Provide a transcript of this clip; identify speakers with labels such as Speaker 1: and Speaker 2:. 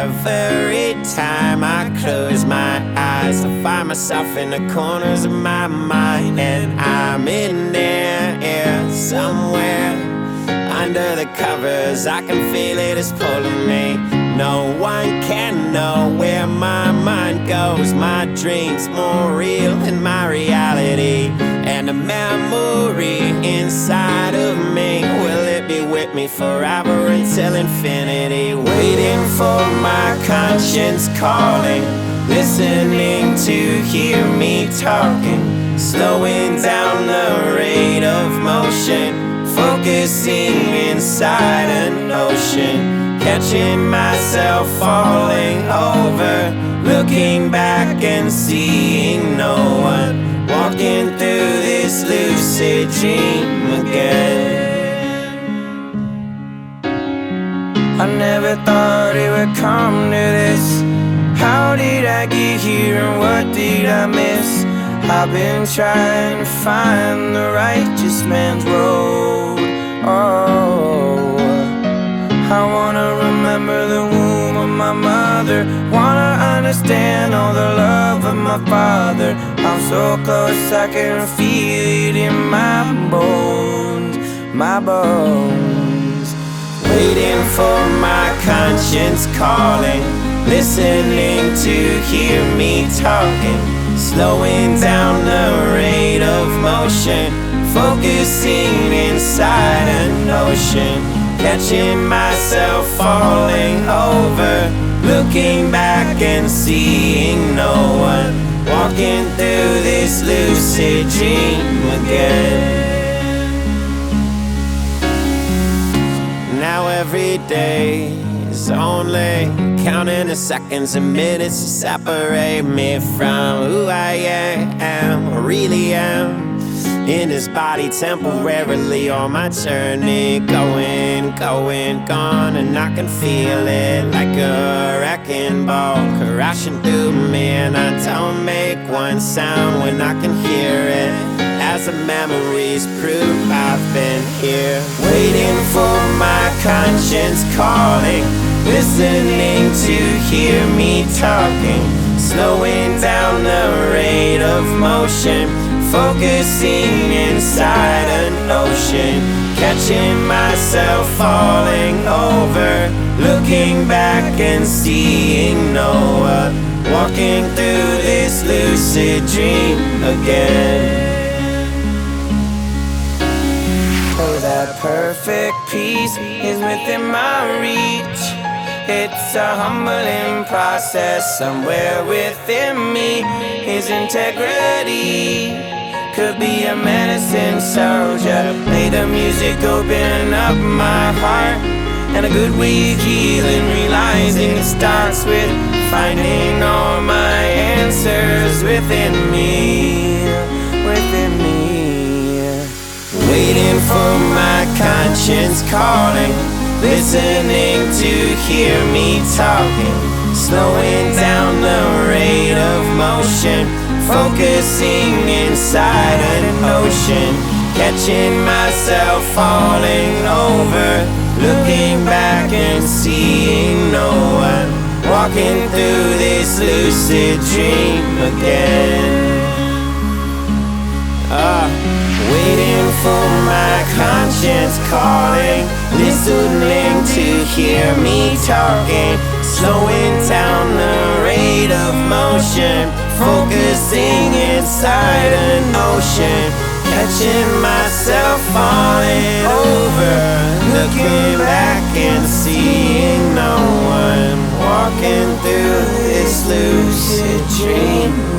Speaker 1: Every time I close my eyes, I find myself in the corners of my mind, and I'm in there, yeah, somewhere under the covers. I can feel it is pulling me. No one can know where my mind goes. My dreams more real than my reality, and the memory inside of me will it be with me forever until infinity. Waiting for my conscience calling, listening to hear me talking, slowing down the rate of motion, focusing inside an ocean, catching myself falling over, looking back and seeing no one, walking through this lucid dream again. I never thought it would come to this. How did I get here and what did I miss? I've been trying to find the righteous man's road. Oh, I wanna remember the womb of my mother. Wanna understand all the love of my father. I'm so close, I can feel it in my bones, my bones. For my conscience calling, listening to hear me talking, slowing down the rate of motion, focusing inside an ocean, catching myself falling over, looking back and seeing no one, walking through this lucid dream again. Every day is only counting the seconds and minutes to separate me from who I am, or really am. In this body temporarily on my journey, going, going, gone, and I can feel it like a wrecking ball crashing through me, and I don't make one sound when I can hear it. As the memories prove, I've been here waiting for my conscience calling, listening to hear me talking, slowing down the rate of motion, focusing inside an ocean, catching myself falling over, looking back and seeing no one, walking through this lucid dream again. That perfect peace is within my reach. It's a humbling process somewhere within me. His integrity could be a medicine soldier. May the music open up my heart. And a good way of healing, realizing it starts with finding all my answers within me. Calling, listening to hear me talking, slowing down the rate of motion, focusing inside an ocean, catching myself falling over, looking back and seeing no one, walking through this lucid dream again. Ah, for my conscience calling, listening to hear me talking, slowing down the rate of motion, focusing inside an ocean, catching myself falling over, looking back and seeing no one, walking through this lucid dream.